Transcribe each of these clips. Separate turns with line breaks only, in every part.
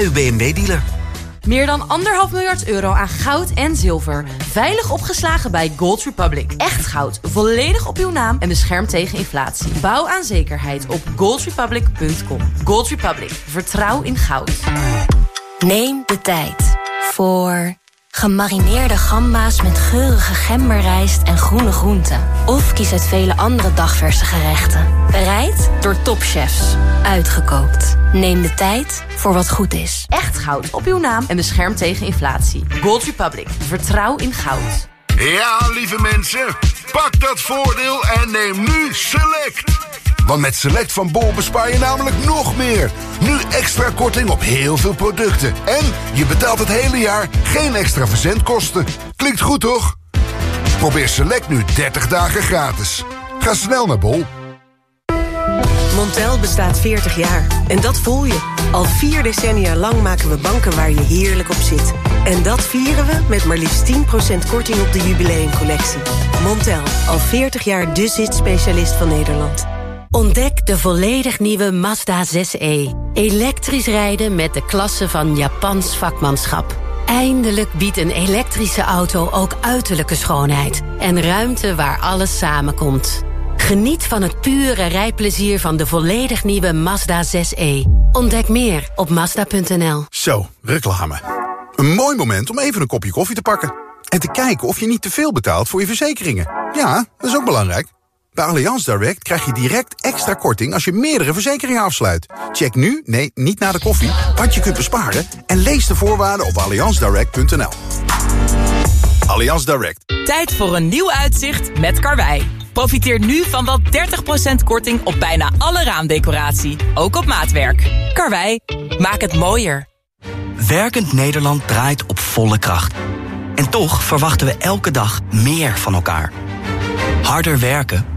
uw BMW-dealer.
Meer dan anderhalf miljard euro aan goud en zilver. Veilig opgeslagen bij Gold Republic. Echt goud, volledig op uw naam en beschermd tegen inflatie. Bouw aan zekerheid op goldrepublic.com. Gold Republic, vertrouw in goud.
Neem de tijd voor gemarineerde gamba's met geurige gemberrijst en groene groenten. Of kies uit vele andere dagverse gerechten. Bereid door topchefs. Uitgekookt. Neem de tijd voor wat goed is.
Echt goud op uw naam en beschermd tegen inflatie. Gold Republic, vertrouw in goud.
Ja, lieve mensen, pak dat voordeel en neem nu Select. Want met Select van Bol bespaar je namelijk nog meer. Nu extra korting op heel veel producten. En je betaalt het hele jaar geen extra verzendkosten. Klinkt goed, toch? Probeer Select nu 30 dagen gratis. Ga snel naar Bol.
Montel bestaat 40 jaar. En dat voel je. Al vier decennia lang maken we banken waar je heerlijk op zit. En dat vieren we met maar liefst 10% korting op de jubileumcollectie. Montel, al 40 jaar de zit-specialist van Nederland.
Ontdek de volledig nieuwe Mazda 6e. Elektrisch rijden met de klasse van Japans vakmanschap. Eindelijk biedt een elektrische auto ook uiterlijke schoonheid. En ruimte waar alles samenkomt. Geniet van het pure rijplezier van de volledig nieuwe Mazda 6e. Ontdek meer op Mazda.nl.
Zo, reclame. Een mooi moment om even een kopje koffie te pakken. En te kijken of je niet te veel betaalt voor je verzekeringen. Ja, dat is ook belangrijk. Bij Allianz Direct krijg je direct extra korting als je meerdere verzekeringen afsluit. Check nu, nee, niet na de koffie, wat je kunt besparen... en lees de voorwaarden op allianzdirect.nl. Allianz Direct.
Tijd voor een nieuw uitzicht met Karwei. Profiteer nu van wel 30% korting op bijna alle raamdecoratie. Ook op maatwerk. Karwei, maak het mooier.
Werkend Nederland draait op volle kracht. En toch verwachten we elke dag meer van elkaar. Harder werken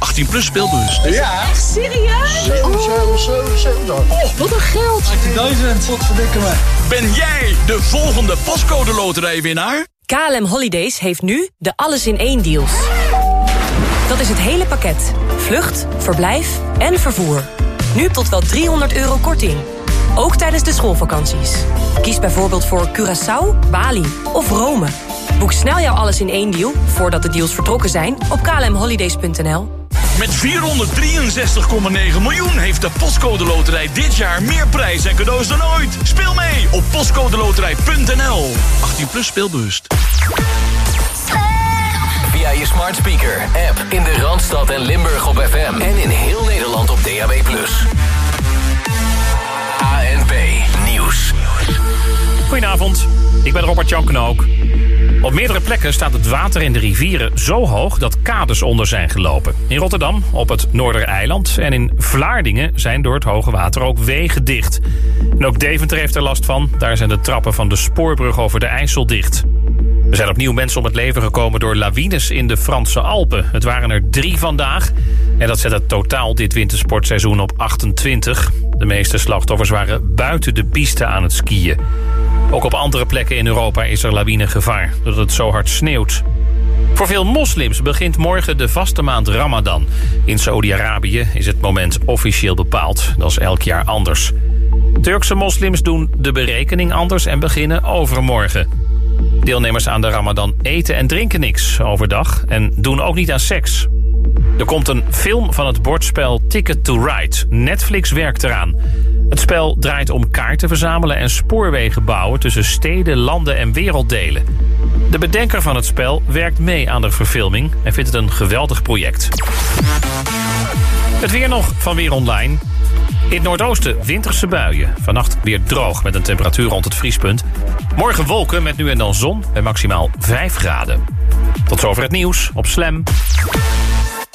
18 plus speelbus.
Ja. Echt serieus? 7, 7, 7, 7. Oh, wat een geld.
18.000. Wat verdikken me. Ben jij de volgende pascode loterijwinnaar?
KLM Holidays heeft nu de alles in één deals. Dat is het hele pakket. Vlucht, verblijf en vervoer. Nu tot wel 300 euro korting. Ook tijdens de schoolvakanties. Kies bijvoorbeeld voor Curaçao, Bali of Rome. Boek snel jouw alles in één deal voordat de deals vertrokken zijn op klmholidays.nl.
Met 463,9 miljoen heeft de Postcode Loterij dit jaar meer prijs en cadeaus dan ooit. Speel mee op postcodeloterij.nl. 18 plus speelbewust.
Via je smart speaker, app in de Randstad en Limburg op FM. En in heel Nederland op DAB+. ANP Nieuws.
Goedenavond, ik ben Robert Jan Knook. Op meerdere plekken staat het water in de rivieren zo hoog dat kades onder zijn gelopen. In Rotterdam, op het Noordereiland en in Vlaardingen zijn door het hoge water ook wegen dicht. En ook Deventer heeft er last van. Daar zijn de trappen van de spoorbrug over de IJssel dicht. Er zijn opnieuw mensen om het leven gekomen door lawines in de Franse Alpen. Het waren er drie vandaag. En dat zet het totaal dit wintersportseizoen op 28. De meeste slachtoffers waren buiten de piste aan het skiën. Ook op andere plekken in Europa is er lawinegevaar, doordat het zo hard sneeuwt. Voor veel moslims begint morgen de vaste maand Ramadan. In Saudi-Arabië is het moment officieel bepaald. Dat is elk jaar anders. Turkse moslims doen de berekening anders en beginnen overmorgen. Deelnemers aan de Ramadan eten en drinken niks overdag en doen ook niet aan seks. Er komt een film van het bordspel Ticket to Ride. Netflix werkt eraan. Het spel draait om kaarten verzamelen en spoorwegen bouwen... tussen steden, landen en werelddelen. De bedenker van het spel werkt mee aan de verfilming... en vindt het een geweldig project. Het weer nog van Weer Online. In het noordoosten winterse buien. Vannacht weer droog met een temperatuur rond het vriespunt. Morgen wolken met nu en dan zon bij maximaal 5 graden. Tot zover het nieuws op Slam.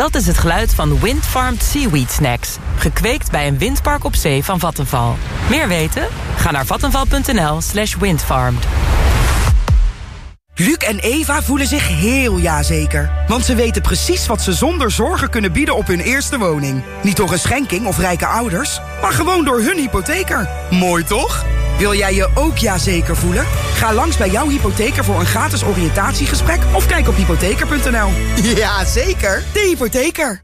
Dat is het geluid van Windfarmed Seaweed Snacks. Gekweekt bij een windpark op zee van Vattenval. Meer weten? Ga naar vattenval.nl slash windfarmed.
Luc en Eva voelen zich heel jazeker. Want ze weten precies wat ze zonder zorgen kunnen bieden op hun eerste woning. Niet door een schenking of rijke ouders, maar gewoon door hun hypotheker. Mooi toch? Wil jij je ook jazeker voelen? Ga langs bij jouw hypotheker voor een gratis oriëntatiegesprek... of kijk op hypotheker.nl. Ja, zeker. De hypotheker.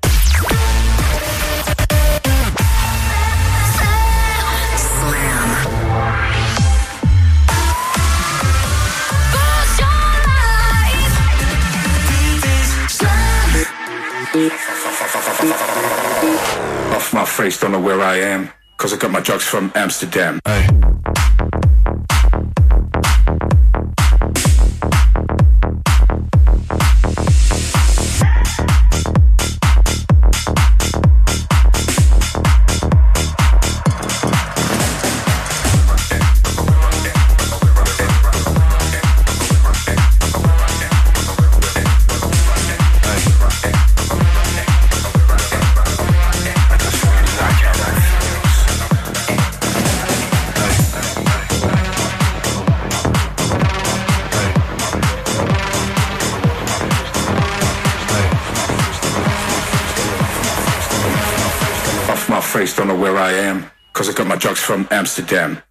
Off my face, don't know where I am. Cause I got my drugs from Amsterdam. From Amsterdam.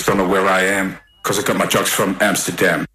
Don't know where I am. Cause I got my drugs from Amsterdam.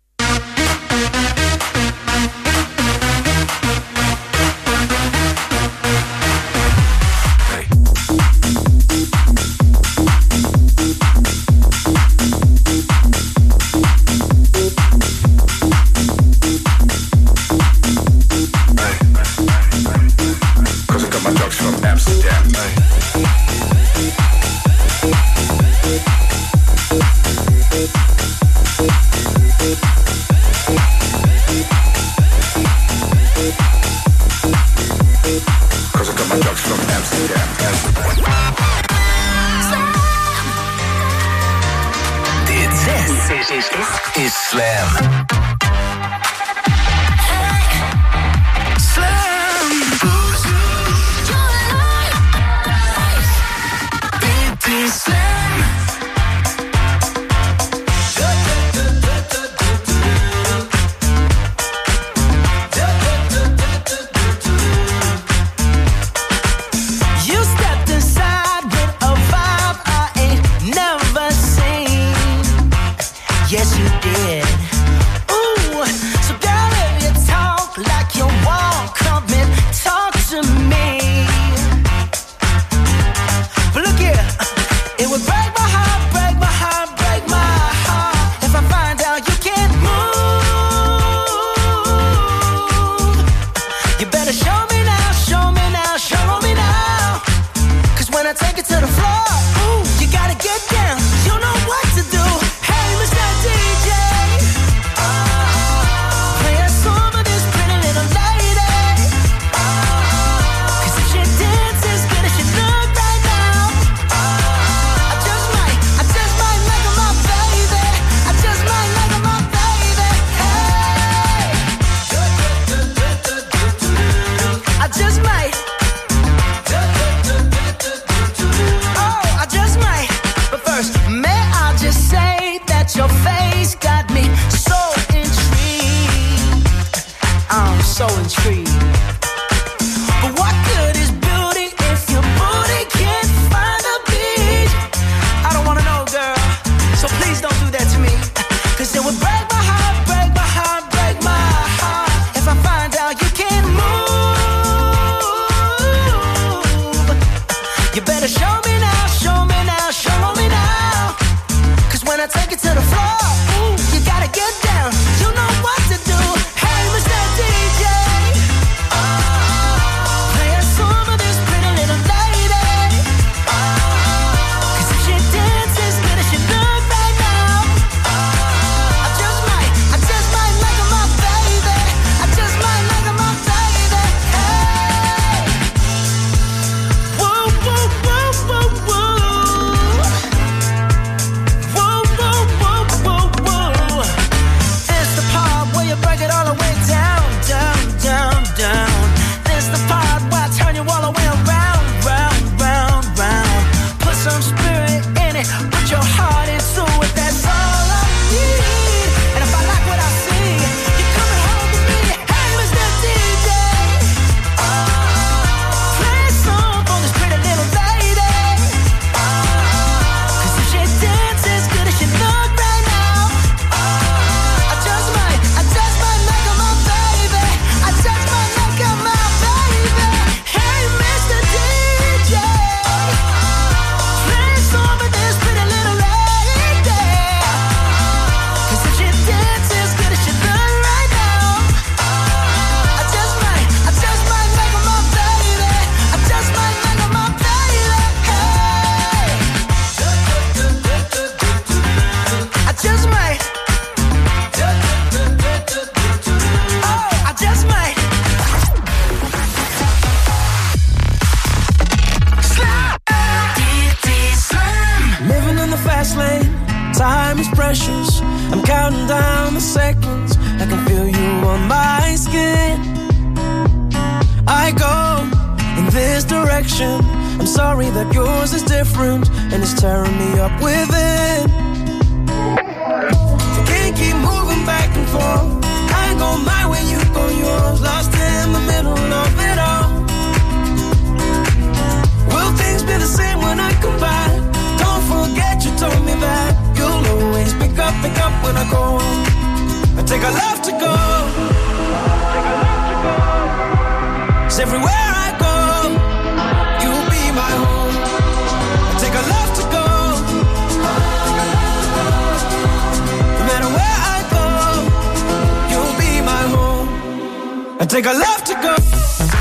take a left to go.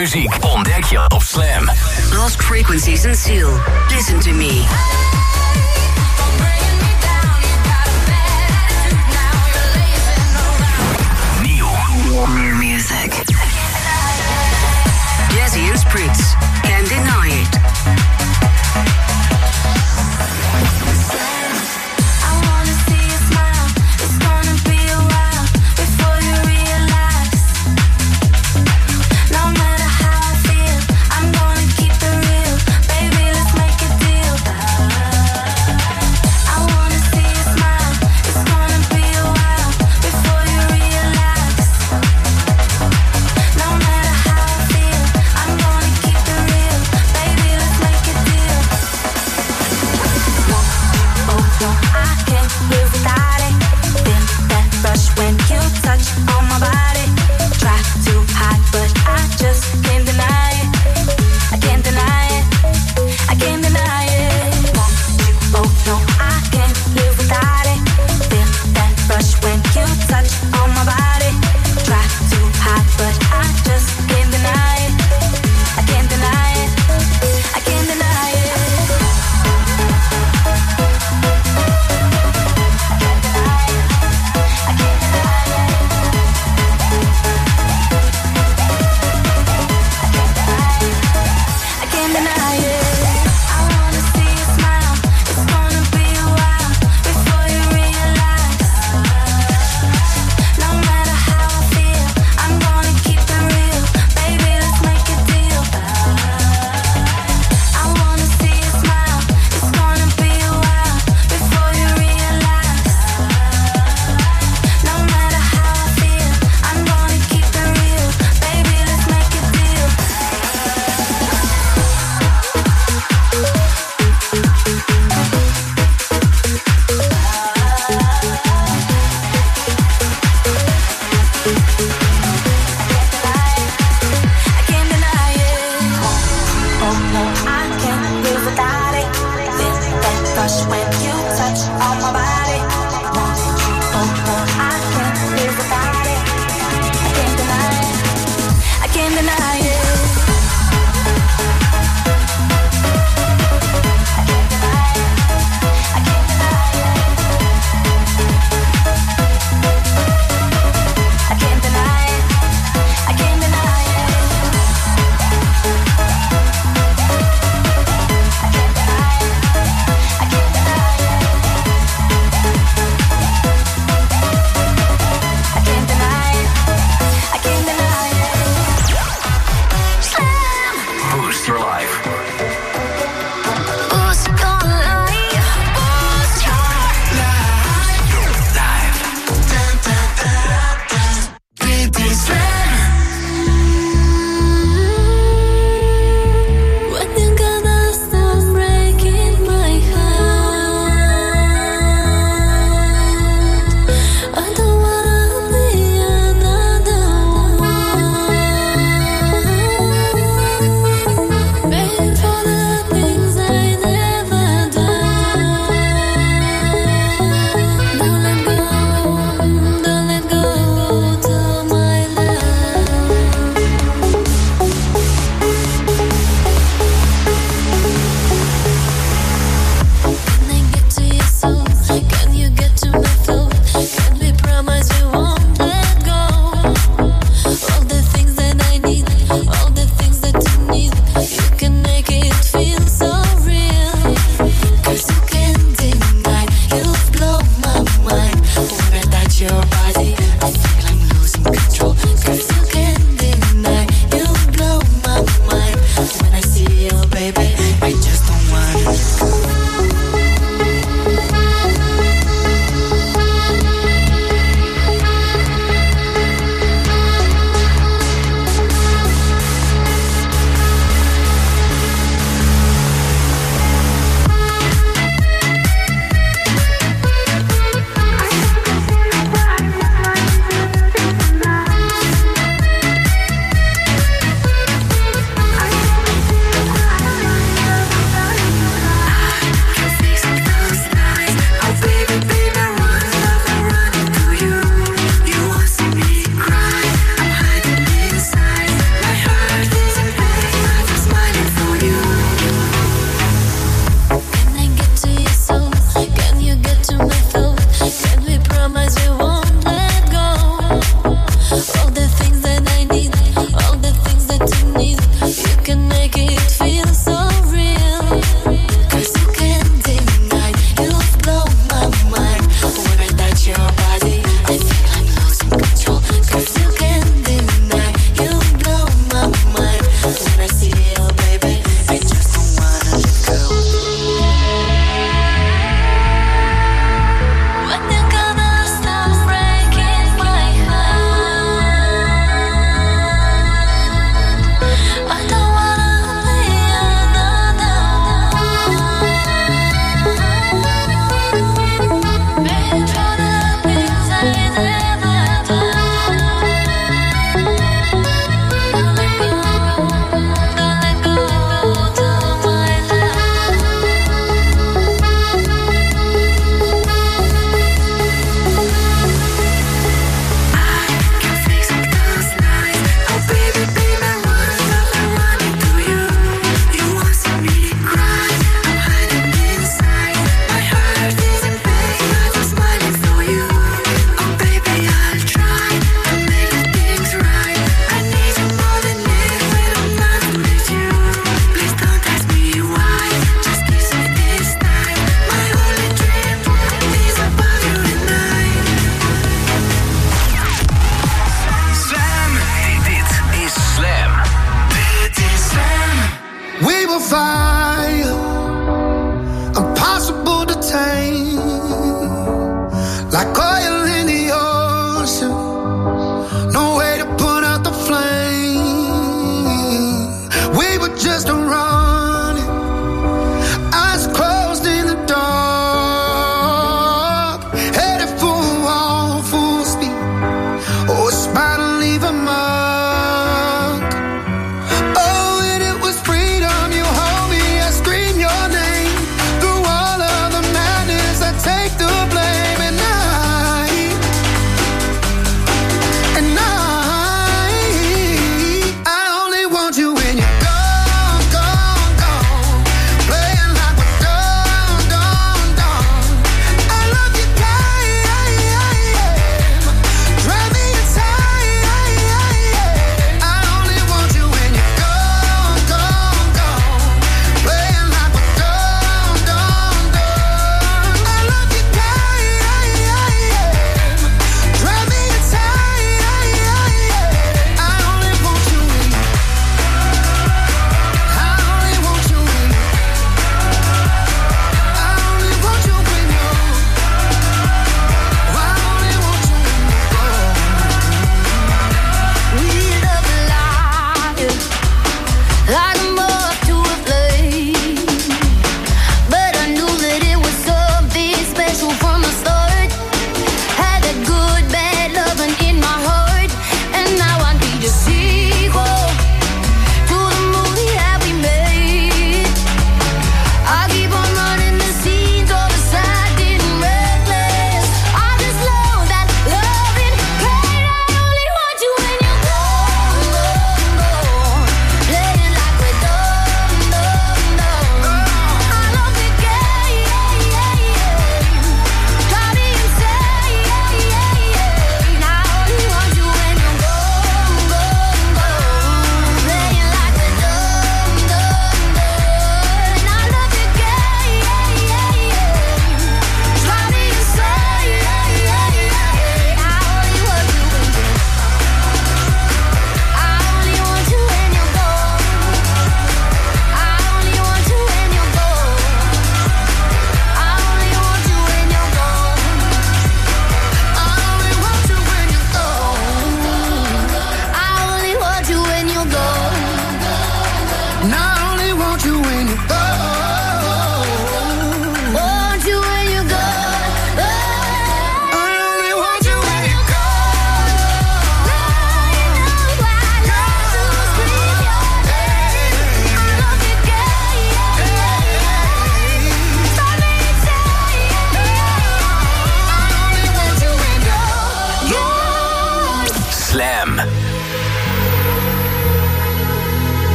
muziek ontdek je op Slam.
Lost frequencies and seal. Listen to me.
New.
New music. Jesse and Spritz. can deny it.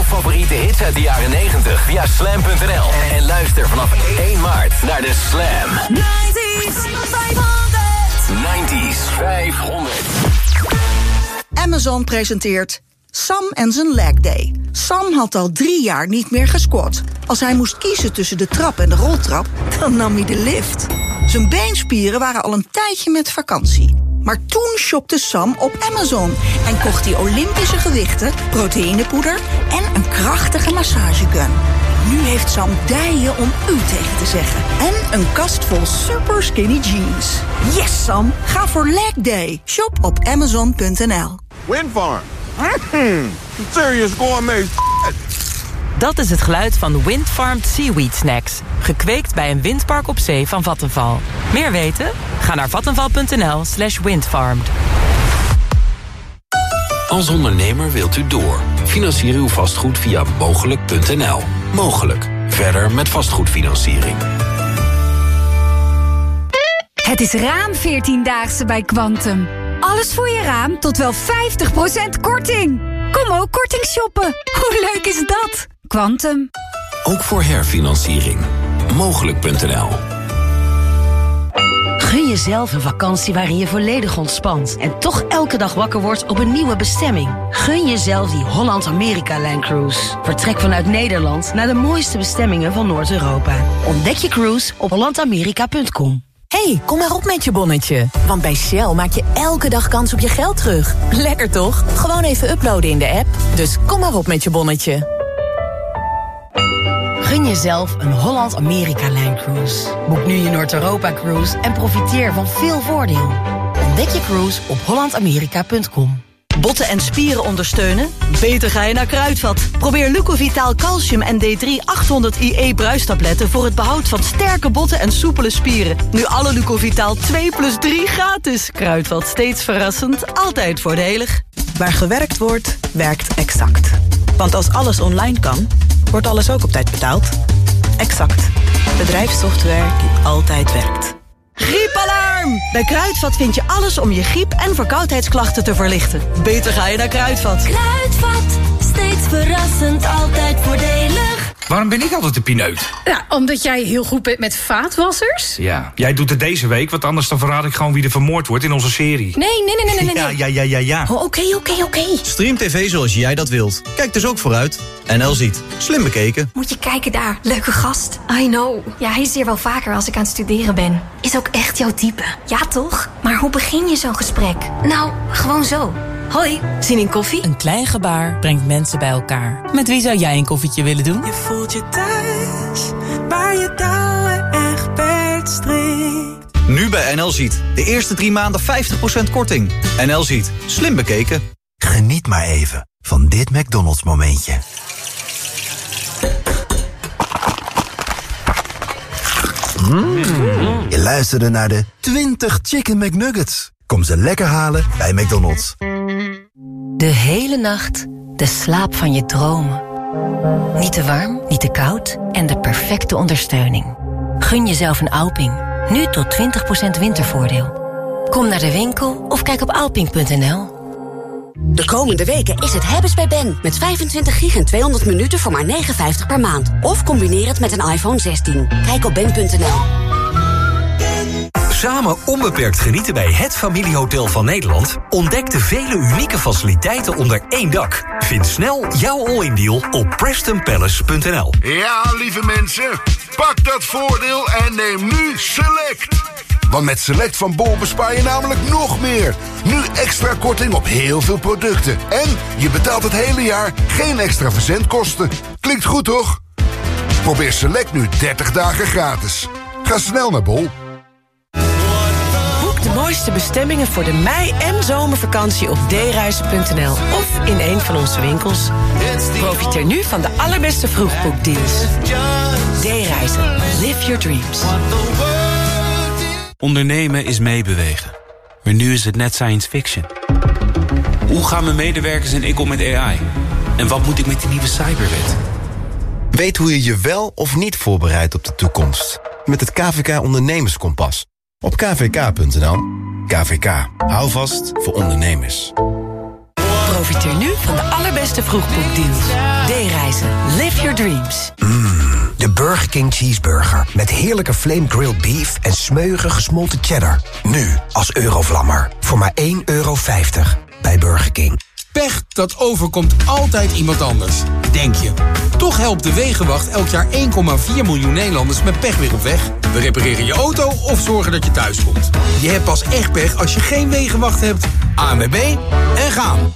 Jouw favoriete hits uit de jaren 90 via slam.nl. En luister vanaf 1 maart naar de Slam 90s 500.
Amazon presenteert Sam en zijn leg day. Sam had al drie jaar niet meer gesquat. Als hij moest kiezen tussen de trap en de roltrap, dan nam hij de lift. Zijn beenspieren waren al een tijdje met vakantie. Maar toen shopte Sam op Amazon en kocht hij Olympische gewichten, proteïnepoeder en een krachtige massagegun. Nu heeft Sam dijen om u tegen te zeggen. En een kast vol super skinny jeans. Yes, Sam. Ga voor leg day. Shop op amazon.nl.
Windfarm. Mm, serious gourmet
Dat is het geluid van Windfarmed Seaweed Snacks. Gekweekt bij een windpark op zee van Vattenval. Meer weten? Ga naar vattenval.nl slash windfarmed.
Als ondernemer wilt u door. Financier uw vastgoed via mogelijk.nl. Mogelijk. Verder met vastgoedfinanciering.
Het is raam 14-daagse bij Quantum. Alles voor je raam tot wel 50% korting. Kom ook korting shoppen. Hoe leuk is dat? Quantum.
Ook voor herfinanciering. Mogelijk.nl.
Gun jezelf een vakantie waarin je volledig ontspant... en toch elke dag wakker wordt op een nieuwe bestemming. Gun jezelf die Holland-Amerika-Line Cruise. Vertrek vanuit Nederland naar de mooiste bestemmingen van Noord-Europa. Ontdek je cruise op hollandamerika.com.
hey, kom maar op met je bonnetje. Want bij Shell maak je elke dag kans op je geld terug. Lekker toch? Gewoon even uploaden in de app. Dus kom maar op met je bonnetje.
Gun jezelf een Holland-Amerika-Line Cruise. Boek nu je Noord-Europa-cruise en profiteer van veel voordeel. Ontdek je cruise op hollandamerika.com.
Botten en spieren ondersteunen? Beter ga je naar Kruidvat. Probeer Lucovitaal Calcium en D3 800 IE bruistabletten... voor het behoud van sterke botten en soepele spieren. Nu alle Lucovitaal 2 plus 3 gratis. Kruidvat, steeds verrassend, altijd voordelig.
Waar gewerkt wordt, werkt Exact. Want als alles online kan, wordt alles ook op tijd betaald. Exact. Bedrijfssoftware die altijd werkt.
Griepalarm! Bij Kruidvat vind je alles om je griep- en verkoudheidsklachten te verlichten. Beter ga je naar Kruidvat.
Kruidvat, steeds verrassend, altijd voordelig.
Waarom ben ik altijd de pineut?
Ja, omdat jij heel goed bent met vaatwassers.
Ja, jij doet het deze week, want anders dan verraad ik gewoon wie er vermoord wordt in onze serie.
Nee, nee, nee, nee, nee. nee.
Ja, ja, ja, ja, ja.
Oh, Oké, oké, oké.
Stream TV zoals jij dat wilt. Kijk dus ook vooruit. NL ziet. Slim bekeken.
Moet je kijken daar, leuke gast. I know. Ja, hij is hier wel vaker als ik aan het studeren ben. Is ook echt jouw type. Ja, toch? Maar hoe begin je zo'n gesprek? Nou, gewoon zo. Hoi, zin in koffie?
Een klein gebaar brengt mensen bij elkaar. Met wie zou jij een koffietje willen doen?
Je voelt je thuis, waar je touwen echt strikt.
Nu bij NL ziet. De eerste drie maanden 50% korting. NL ziet. Slim bekeken.
Geniet maar even van dit McDonald's momentje. Mm. Je luisterde naar de 20 Chicken McNuggets. Kom ze lekker halen bij McDonald's.
De hele nacht de slaap van je dromen. Niet te warm, niet te koud en de perfecte ondersteuning. Gun jezelf een Alping. Nu tot 20% wintervoordeel. Kom naar de winkel of kijk op alping.nl.
De komende weken is het hebben's bij Ben. Met 25 gig en 200 minuten voor maar 59 per maand. Of combineer het met een iPhone 16. Kijk op ben.nl.
Samen onbeperkt genieten bij het familiehotel van Nederland? Ontdek de vele unieke faciliteiten onder één dak. Vind snel jouw all-in deal op prestonpalace.nl.
Ja, lieve mensen, pak dat voordeel en neem nu Select. Want met Select van Bol bespaar je namelijk nog meer. Nu extra korting op heel veel producten. En je betaalt het hele jaar geen extra verzendkosten. Klinkt goed, toch? Probeer Select nu 30 dagen gratis. Ga snel naar Bol.
De mooiste bestemmingen voor de mei- en zomervakantie op dereizen.nl of in een van onze winkels. Profiteer nu van de allerbeste vroegboekdeals. D-reizen. Live your dreams.
Ondernemen is meebewegen. Maar nu is het net science fiction. Hoe gaan mijn medewerkers en ik om met AI? En wat moet ik met die nieuwe cyberwet?
Weet hoe je je wel of niet voorbereidt op de toekomst. Met het KVK Ondernemerskompas. Op kvk.nl. KVK. Hou vast voor ondernemers.
Profiteer nu van de allerbeste vroegboekdeals. D-reizen. Live your dreams.
De Burger King Cheeseburger. Met heerlijke flame grilled beef en smeuige gesmolten cheddar. Nu als Eurovlammer. Voor maar 1,50 euro bij Burger King.
Pech, dat overkomt altijd iemand anders. Denk je. Toch helpt de Wegenwacht elk jaar 1,4 miljoen Nederlanders met pech weer op weg. We repareren je auto of zorgen dat je thuis komt. Je hebt pas echt pech als je geen Wegenwacht hebt. ANWB en gaan.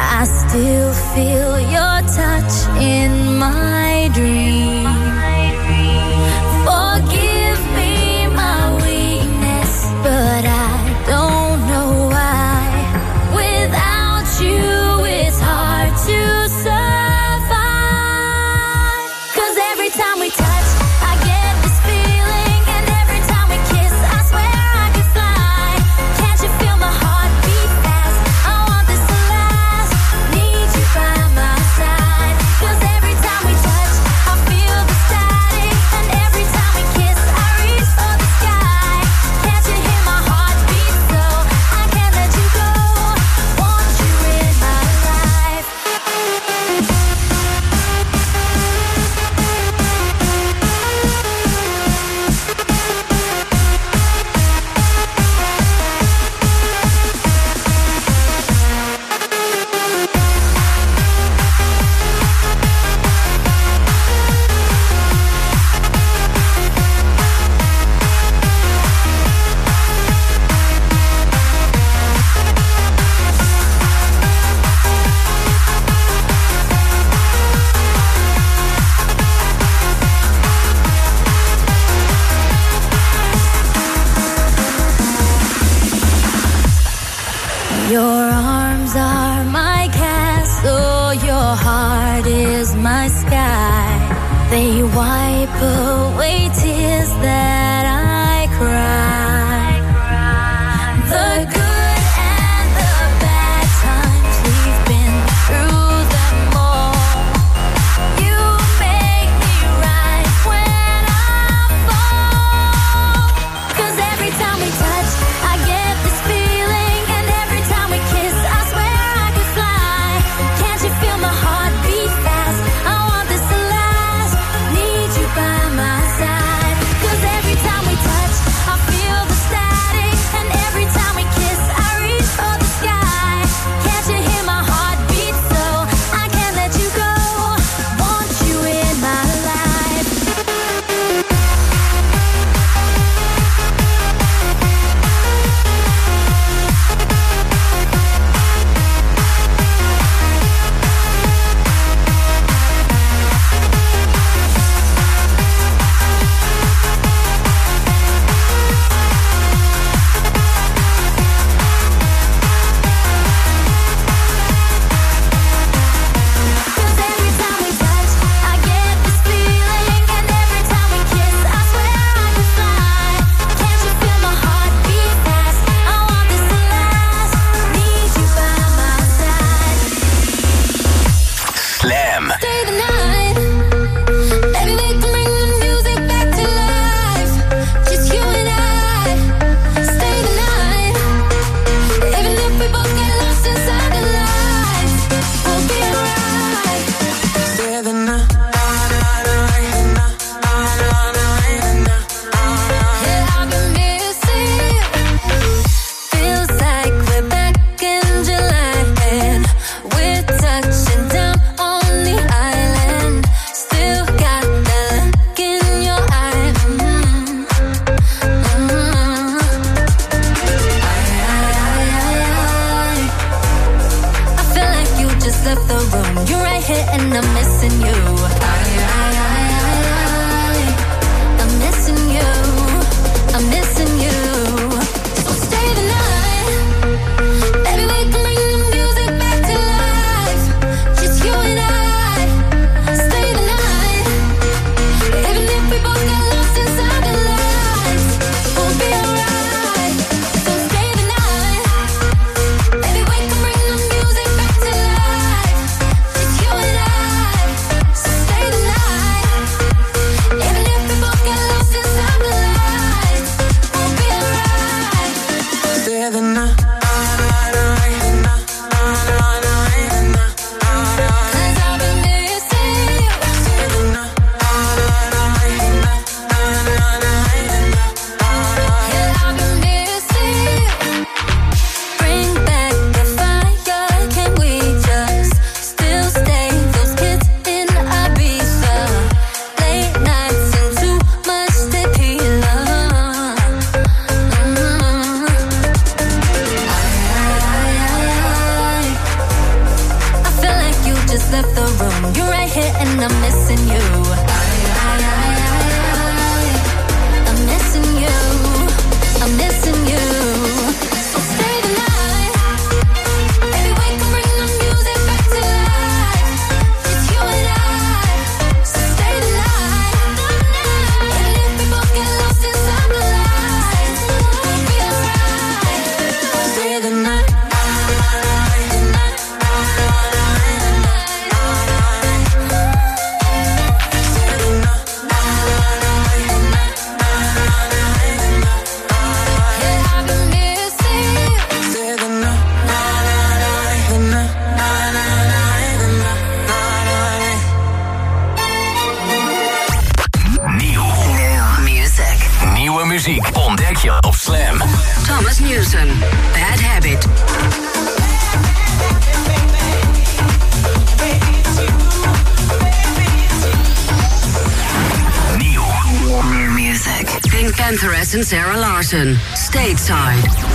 I
still feel your touch in my dream. left the room. You're right here and I'm missing you. I, I, I, I, I, I'm missing you.
I'm missing you.
Martin, Stateside.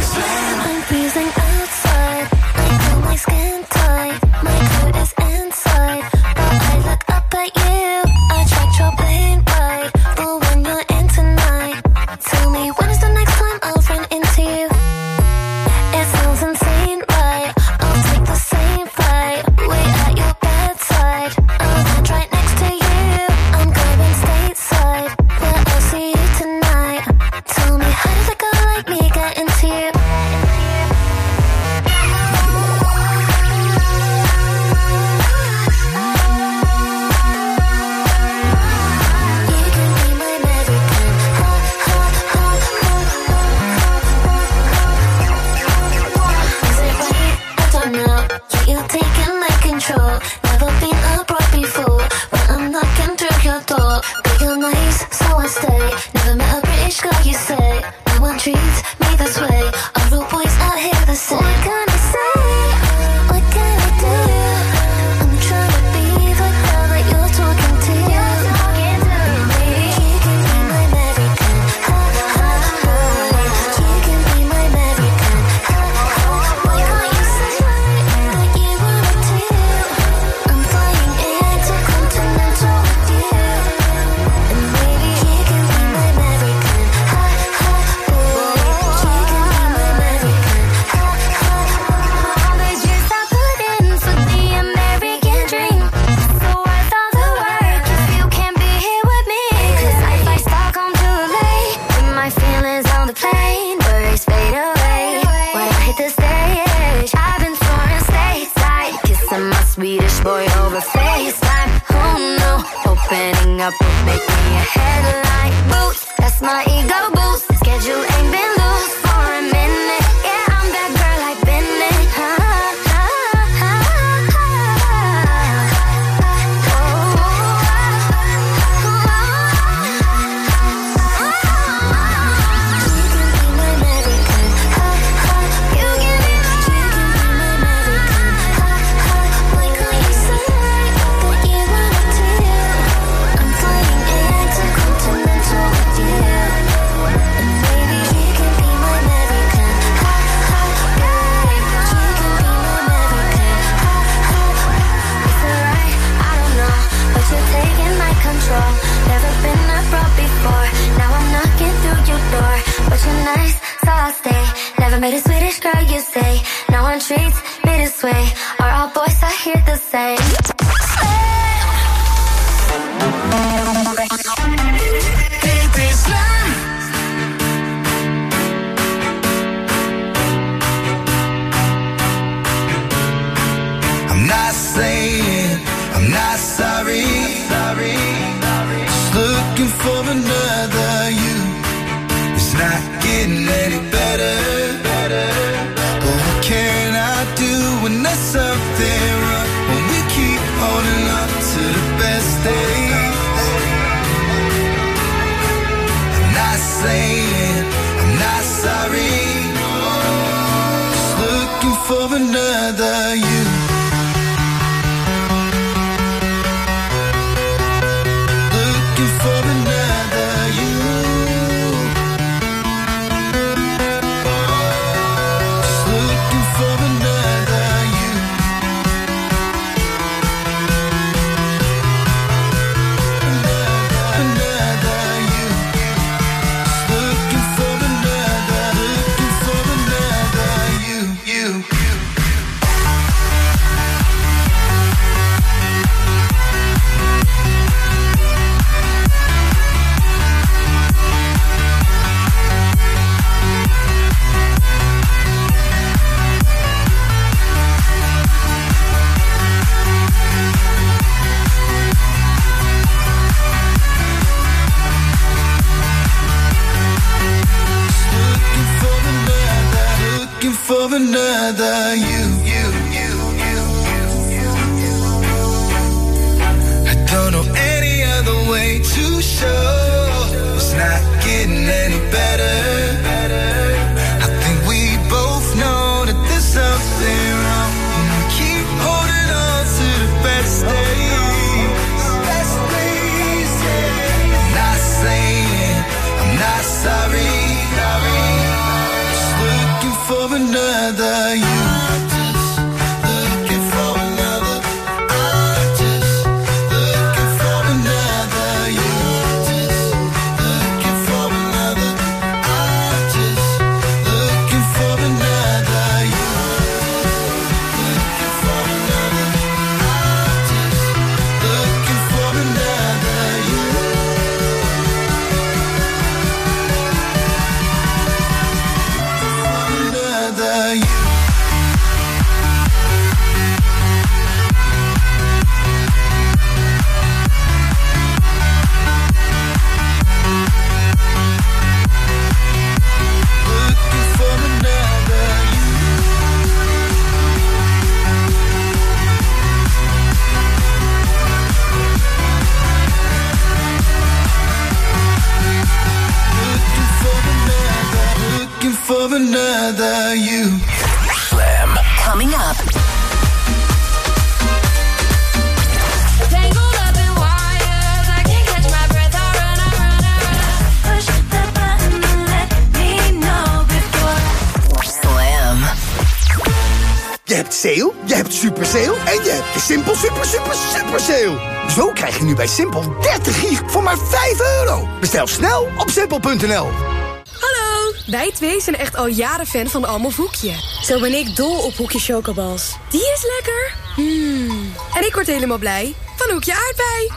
midnight Zo krijg je nu bij Simpel 30 gig voor maar 5 euro. Bestel snel op simpel.nl.
Hallo, wij twee zijn echt al jaren fan van Almof Hoekje. Zo ben ik dol op Hoekje Chocobals. Die is lekker. Mm. En ik word helemaal blij van Hoekje Aardbei.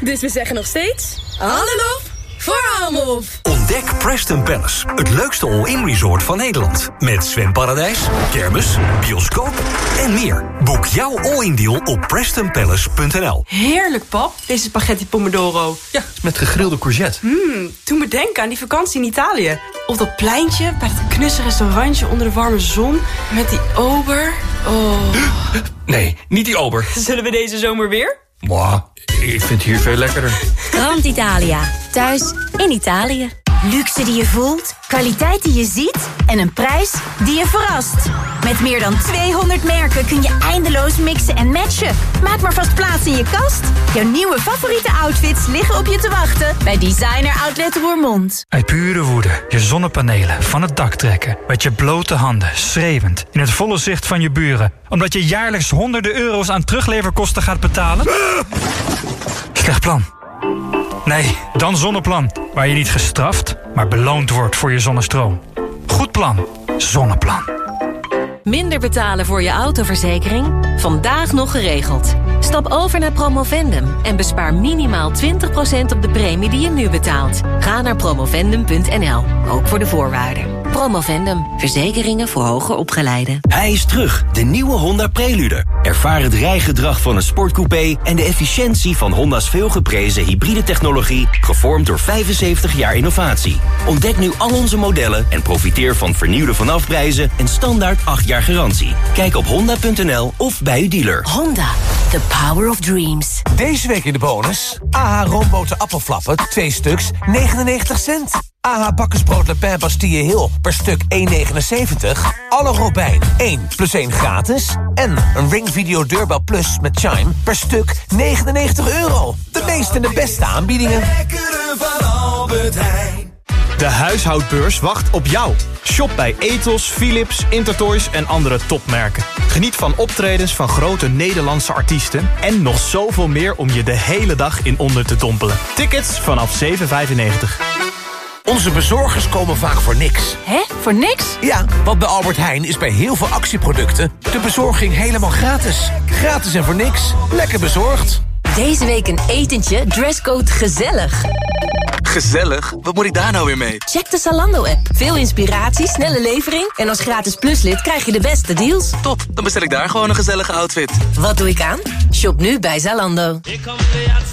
dus we zeggen nog steeds... Hallo voor Almof.
Ontdek Preston Palace, het leukste all-in resort van Nederland. Met zwemparadijs, kermis, bioscoop en meer. Boek jouw all-in deal op prestonpalace.nl.
Heerlijk, pap, deze spaghetti pomodoro.
Ja, met gegrilde courgette.
Mmm, toen me denken aan die vakantie in Italië. Op dat pleintje, bij dat knusse restaurantje onder de warme zon. Met die ober. Oh.
Nee, niet die ober.
Zullen we deze zomer weer?
Mwah, ik vind het hier veel lekkerder.
Grand Italia. Thuis in Italië. Luxe die je voelt, kwaliteit die je ziet en een prijs die je verrast. Met meer dan 200 merken kun je eindeloos mixen en matchen. Maak maar vast plaats in je kast. Jouw nieuwe favoriete outfits liggen op je te wachten bij Designer Outlet Roermond.
Uit pure woede je zonnepanelen van het dak trekken. Met je blote handen, schreeuwend, in het volle zicht van je buren. Omdat je jaarlijks honderden euro's aan terugleverkosten gaat betalen? Slecht plan. Nee, dan Zonneplan. Waar je niet gestraft, maar beloond wordt voor je zonnestroom. Goed plan. Zonneplan.
Minder betalen voor je autoverzekering? Vandaag nog geregeld. Stap over naar Promovendum en bespaar minimaal 20% op de premie die je nu betaalt. Ga naar promovendum.nl, ook voor de voorwaarden. Promovendum, verzekeringen voor hoger opgeleiden.
Hij is terug, de nieuwe Honda Prelude. Ervaar het rijgedrag van een sportcoupé en de efficiëntie van Honda's veelgeprezen hybride technologie, gevormd door 75 jaar innovatie. Ontdek nu al onze modellen en profiteer van vernieuwde vanafprijzen en standaard 8 jaar garantie. Kijk op honda.nl of bij uw dealer.
Honda, the power of dreams.
Deze week in de bonus. AH roomboten appelflappen, 2 stuks, 99 cent. AH bakkersbrood Le Pen Bastille Hill per stuk 1,79. Alle Robijn 1 plus 1 gratis. En een Ring Video Deurbel Plus met Chime per stuk 99 euro. De meeste en de beste aanbiedingen.
van Albert Heijn.
De huishoudbeurs wacht op jou. Shop bij Ethos, Philips, Intertoys en andere topmerken. Geniet van optredens van grote Nederlandse artiesten... en nog zoveel meer om je de hele dag in onder te dompelen. Tickets vanaf 7,95.
Onze bezorgers komen vaak voor niks.
Hè? Voor niks?
Ja, want bij Albert Heijn is bij heel veel actieproducten... de bezorging helemaal gratis. Gratis en voor niks. Lekker bezorgd.
Deze week een etentje, dresscode gezellig.
Gezellig? Wat moet ik daar nou weer mee?
Check de Zalando-app. Veel inspiratie, snelle levering... en als gratis pluslid krijg je de beste deals.
Top, dan bestel ik daar gewoon een gezellige outfit.
Wat doe ik aan? Shop nu bij Zalando.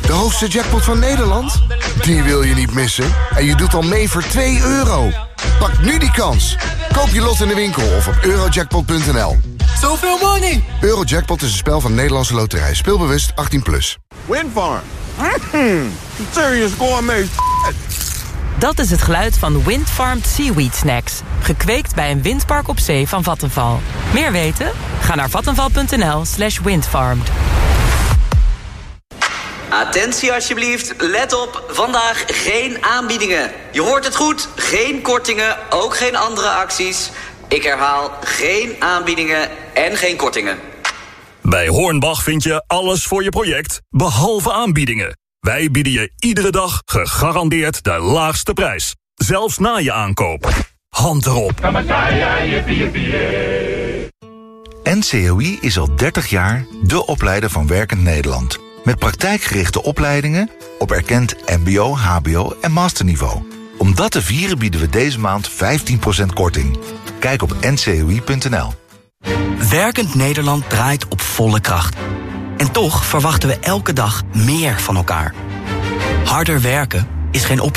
De hoogste jackpot van Nederland? Die wil je niet missen. En je doet al mee voor 2 euro. Pak nu die kans. Koop je lot in de winkel of op eurojackpot.nl.
Zoveel money!
Eurojackpot is een spel van Nederlandse Loterij. Speelbewust 18+. Plus.
Windfarm. Mm, serious gourmet
Dat is het geluid van Windfarmed Seaweed Snacks. Gekweekt bij een windpark op zee van Vattenval. Meer weten? Ga naar vattenval.nl slash windfarmed.
Attentie alsjeblieft, let op, vandaag geen aanbiedingen. Je hoort het goed, geen kortingen, ook geen andere acties. Ik herhaal, geen aanbiedingen en geen kortingen.
Bij Hornbach vind je alles voor je project, behalve aanbiedingen. Wij bieden je iedere dag gegarandeerd de laagste prijs. Zelfs na je aankoop. Hand erop.
NCOI is al 30 jaar de opleider van Werkend Nederland. Met praktijkgerichte opleidingen op erkend mbo, hbo en masterniveau. Om dat te vieren bieden we deze maand 15% korting. Kijk op ncoi.nl.
Werkend Nederland draait op volle kracht. En toch verwachten we elke dag meer van elkaar. Harder werken is geen optie.